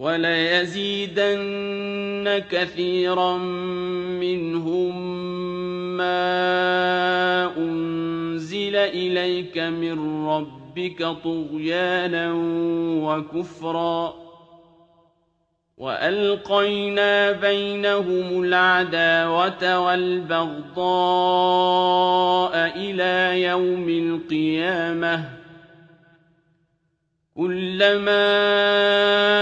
وليزيدن كثيرا منهم ما أنزل إليك من ربك طغيانا وكفرا وألقينا بينهم العداوة والبغضاء إلى يوم القيامة كلما